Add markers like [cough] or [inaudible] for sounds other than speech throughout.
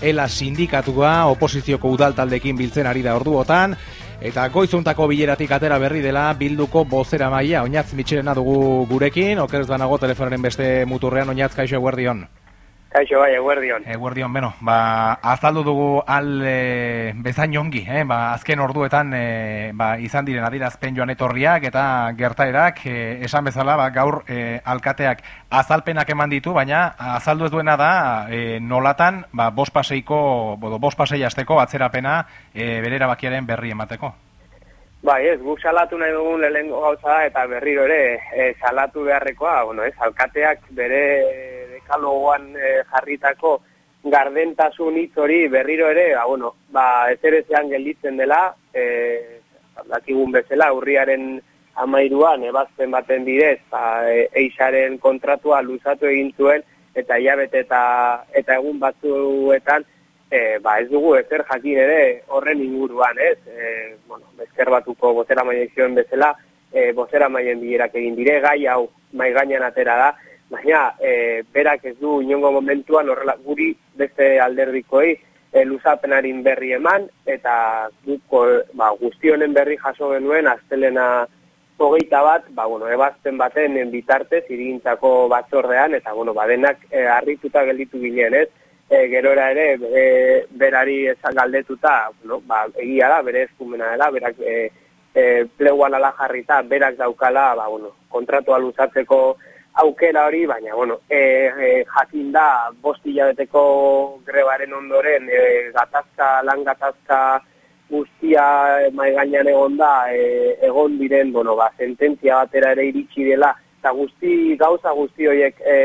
Ela sindikatua oposizioko udaltaldekin biltzen ari da orduotan, eta goizuntako bileratik atera berri dela bilduko bozera maia, oinatz mitxerena dugu gurekin, okerez banago telefonaren beste muturrean, oinatz kaixo eguerdion. Kaixo bai, eguerdion. Eguerdion, beno, ba, azaldu dugu al e, bezain ongi, eh? ba, azken orduetan e, ba, izan diren adirazpen joan etorriak eta gertaerak, e, esan bezala, ba, gaur e, alkateak azalpenak eman ditu, baina azaldu ez duena da e, nolatan, ba, bos paseiko, bodo, bos pasei atzerapena e, berera bakiaren berri emateko. Bai, ez, guk salatu nahi dugun lehenko gauza eta berriro ere e, salatu beharrekoa, bueno, ez, alkateak bere dekalogoan e, jarritako gardentasun hitz hori berriro ere, ba, bueno, ba, ez ere zean gelditzen dela, e, dakigun bezala, urriaren amairuan, ebazten baten bidez, ba, e, eixaren kontratua luzatu egin zuen, eta hilabete eta, eta egun batzuetan, e, ba, ez dugu ezer jakin ere horren inguruan, ez? E, bueno, bezker batuko botera maien bezala, e, botera maien bilerak egin dire, gai hau mai gainean atera da, baina e, berak ez du inongo momentuan horrela guri beste alderdikoi e, luzapenarin berri eman eta duko, ba, guztionen berri jaso genuen astelena hogeita bat, ba, bueno, ebazten baten bitartez irigintzako batzordean eta bueno, badenak e, harrituta gelditu ginen ez, e, gerora ere e, berari esan galdetuta bueno, ba, egia da, bere eskumena dela, berak e, e, pleguan ala jarrita, berak daukala ba, bueno, kontratua luzatzeko aukera hori, baina, bueno, e, e, jakin da, bosti jabeteko grebaren ondoren, e, gatazka, lan gatazka guztia maigainan egon da, e, egon diren, bueno, ba, sententzia batera ere iritsi dela, eta guzti, gauza guzti horiek e,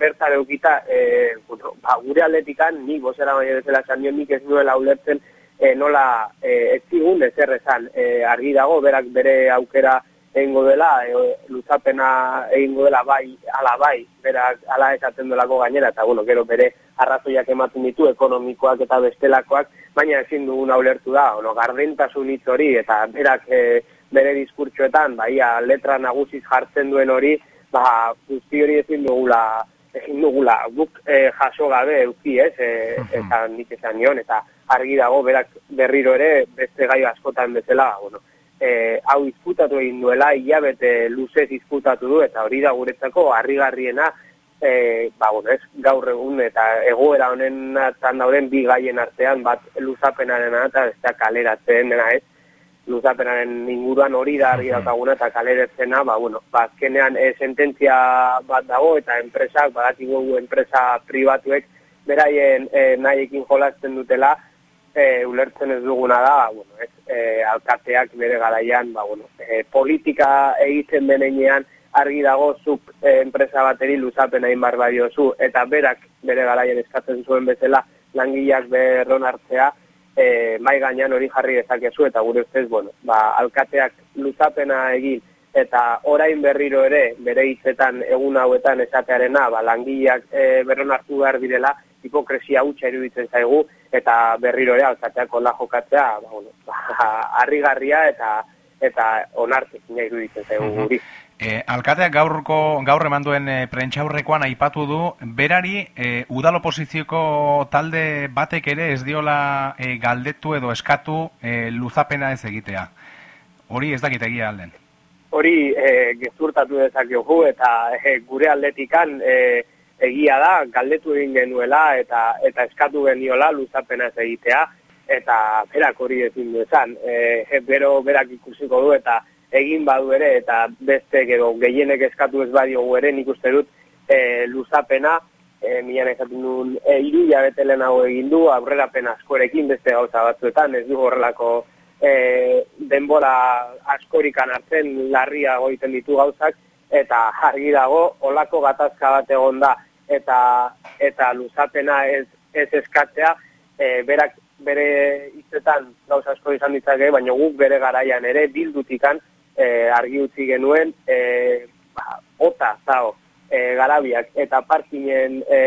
bertare eukita, e, bueno, ba, gure atletikan, nik bozera baina bezala esan nik ez nuela ulertzen, e, nola e, ez zigun, ez errezan, e, argi dago, berak bere aukera, egingo dela, e, luzapena egingo dela bai, ala bai, berak ala esaten delako gainera, eta bueno, gero bere arrazoiak ematen ditu, ekonomikoak eta bestelakoak, baina ezin dugun ulertu da, ono, gardentasun hitz hori, eta berak e, bere diskurtsoetan, bai, letra nagusiz jartzen duen hori, ba, guzti hori ezin dugula, ezin dugula, guk e, jaso gabe euki, ez, e, eta nik esan nion, eta argi dago, berak berriro ere, beste gai askotan bezala, bueno, e, hau izputatu egin duela, hilabete luzez izputatu du, eta hori da guretzako harrigarriena, e, ba, bueno, ez, gaur egun eta egoera honen atzan dauden bi gaien artean, bat luzapenaren eta da kaleratzen dena ez, luzapenaren inguruan hori da argi daukaguna eta kaleratzena, ba, bueno, ba, azkenean e, sententzia bat dago eta enpresak, badatigu enpresa pribatuek, beraien e, nahiekin jolazten dutela, e, ulertzen ez duguna da, bueno, ez, e, alkateak bere garaian, ba, bueno, e, politika egiten denean argi dago zuk e, enpresa bateri luzapen egin bar badiozu, eta berak bere garaian eskatzen zuen bezala langileak berron hartzea, e, mai gainean hori jarri dezakezu, eta gure ustez, bueno, ba, alkateak luzapena egin, eta orain berriro ere, bere hitzetan egun hauetan esatearena, ba, langileak e, berron hartu behar direla, hipokresia hutsa iruditzen zaigu, eta berriro ere alkateako la jokatzea, ba, bueno, ba, [laughs] harrigarria eta eta onartzen iruditzen zaigu guri. E, alkateak gaurko gaur emanduen e, prentxaurrekoan aipatu du berari e, udal oposizioko talde batek ere ez diola e, galdetu edo eskatu e, luzapena ez egitea. Hori ez dakitegia alden. Hori e, gezurtatu dezakegu eta e, gure aldetikan e, egia da, galdetu egin genuela eta eta eskatu geniola luzapena ez egitea, eta berak hori ezin du esan. E, bero berak ikusiko du eta egin badu ere, eta beste gero gehienek eskatu ez badiogu ere, nik uste dut e, luzapena, e, mian esaten duen, e, iru jabetelen hau egin du, aurrera pena askorekin beste gauza batzuetan, ez du horrelako e, denbora askorikan hartzen larria goiten ditu gauzak, eta argi dago, olako gatazka bat egon da, eta eta luzapena ez, ez eskatzea, e, berak bere hitzetan gauza asko izan ditzake, baina guk bere garaian ere bildutikan e, argi utzi genuen e, ba, ota zao e, garabiak eta parkinen e,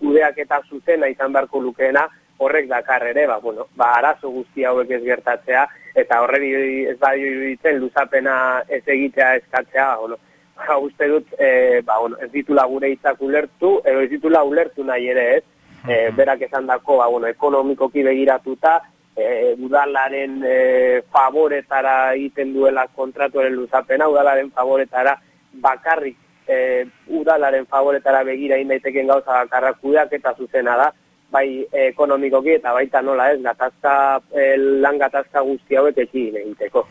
kudeak eta zuzena izan beharko lukeena horrek dakar ere, ba, bueno, ba, arazo guzti hauek ez gertatzea eta horreri ez badio iruditzen luzapena ez egitea eskatzea, ba, bueno, ba, uste dut, e, ba, bueno, ez ditula gure hitzak ulertu, edo ez ditula ulertu nahi ere ez, e, berak esan dako, ba, bueno, ekonomikoki begiratuta, e, udalaren e, favoretara egiten duela kontratuaren luzapena, udalaren favoretara bakarrik e, udalaren favoretara begira indaiteken gauza bakarra kudeak eta zuzena da, bai ekonomikoki eta baita nola ez, gatazka, e, lan gatazka guzti hauek ekin egiteko.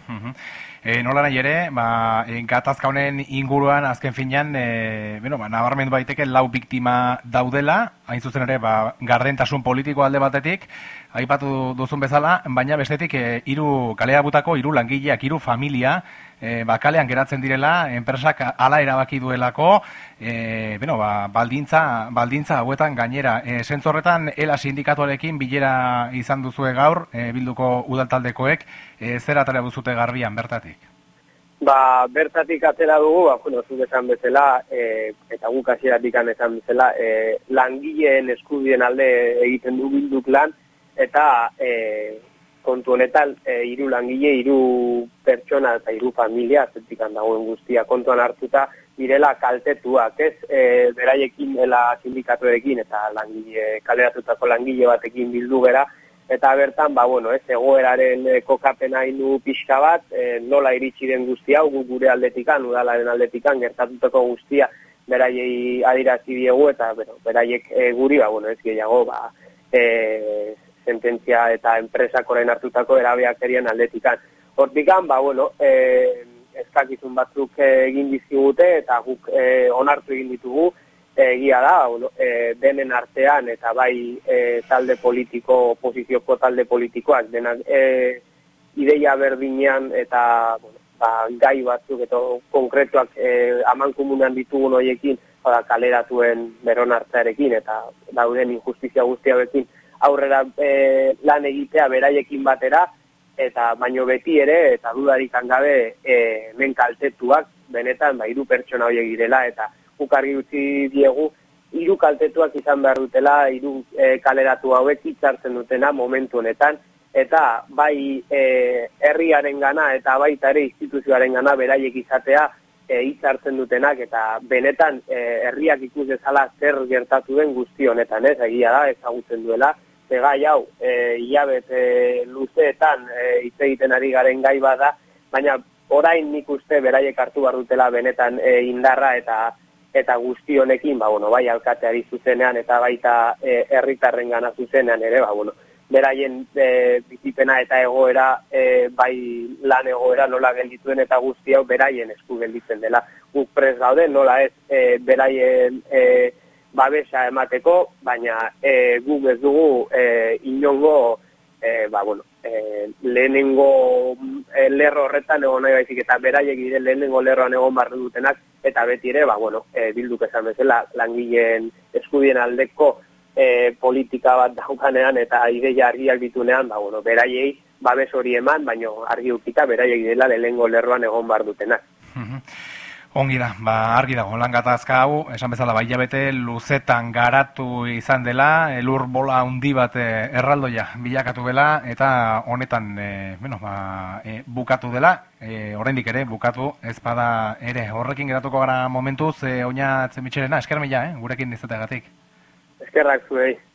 E, nola nahi ere, ba, e, gatazka honen inguruan azken finean, e, bueno, ba, nabarmendu baiteke lau biktima daudela, hain zuzen ere, ba, gardentasun politiko alde batetik, aipatu duzun bezala, baina bestetik e, hiru kalea butako, hiru langileak, hiru familia, e, ba, kalean geratzen direla, enpresak ala erabaki duelako, e, bueno, ba, baldintza, baldintza hauetan gainera. E, Zentzorretan, ELA sindikatuarekin bilera izan duzue gaur, e, bilduko udaltaldekoek, e, zer atara duzute garbian, bertatik? Ba, bertatik atera dugu, ba, bueno, zuk esan bezala, e, eta guk hasieratik esan bezala, e, langileen eskubien alde egiten du bilduk lan, eta e, kontu honetan e, hiru langile, hiru pertsona eta hiru familia zetik dagoen guztia kontuan hartuta direla kaltetuak, ez? E, beraiekin dela sindikatuekin eta langile kaleratutako langile batekin bildu gera eta bertan ba bueno, ez egoeraren e, kokapena inu pixka bat, e, nola iritsi den guztia gu gure aldetikan, udalaren aldetikan gertatutako guztia beraiei adirazi diegu eta bueno, beraiek e, guri ba bueno, ez gehiago ba eh sententzia eta enpresakoren hartutako erabeak erien aldetikan. Hortikan, ba, bueno, e, eskakizun batzuk egin dizkigute eta guk e, onartu egin ditugu, egia da, bueno, e, denen artean eta bai e, talde politiko, oposizioko talde politikoak, denak e, ideia berdinean eta bueno, ba, gai batzuk eta konkretuak e, aman komunan ditugun hoiekin, bada kaleratuen beron hartzarekin eta dauden injustizia guztiabekin, aurrera e, lan egitea beraiekin batera, eta baino beti ere, eta dudarik gabe e, men kaltetuak, benetan, ba, iru pertsona horiek girela, eta ukarri utzi diegu, hiru kaltetuak izan behar dutela, hiru e, kaleratu hauek hitzartzen dutena momentu honetan, eta bai e, herriaren gana eta baita ere instituzioaren gana beraiek izatea e, hitzartzen dutenak, eta benetan e, herriak ikus dezala zer gertatu den guzti honetan, ez, egia da, ezagutzen duela, ze gai hau e, iabet e, luzeetan e, hitz egiten ari garen gai bada, baina orain nik uste beraiek hartu behar dutela benetan e, indarra eta eta guzti honekin, ba, bueno, bai alkateari zuzenean eta baita e, herritarren gana zuzenean ere, ba, bueno, beraien e, bizipena eta egoera, e, bai lan egoera nola geldituen eta guzti hau beraien esku gelditzen dela. Guk prez gaude, nola ez, e, beraien... E, babesa emateko, baina e, gu ez dugu e, inongo e, ba, bueno, e, lehenengo e, lerro horretan egon nahi baizik eta beraiek dire lehenengo lerroan egon barren dutenak eta beti ere, ba, bueno, e, bilduk esan bezala langileen eskudien aldeko e, politika bat daukanean eta ideia argiak ditunean, ba, bueno, beraiei babes hori eman, baina argi ukita beraiek dela lehenengo lerroan egon bar dutenak. Ongi da, ba, argi dago, lan gatazka hau, esan bezala, bai bete luzetan garatu izan dela, elur bola handi bat eh, erraldoia bilakatu dela, eta honetan, e, bueno, ba, e, bukatu dela, e, oraindik ere, bukatu, ez bada ere, horrekin geratuko gara momentuz, e, oina etzemitxerena, esker mila, eh, gurekin izategatik. Eskerrak zuei.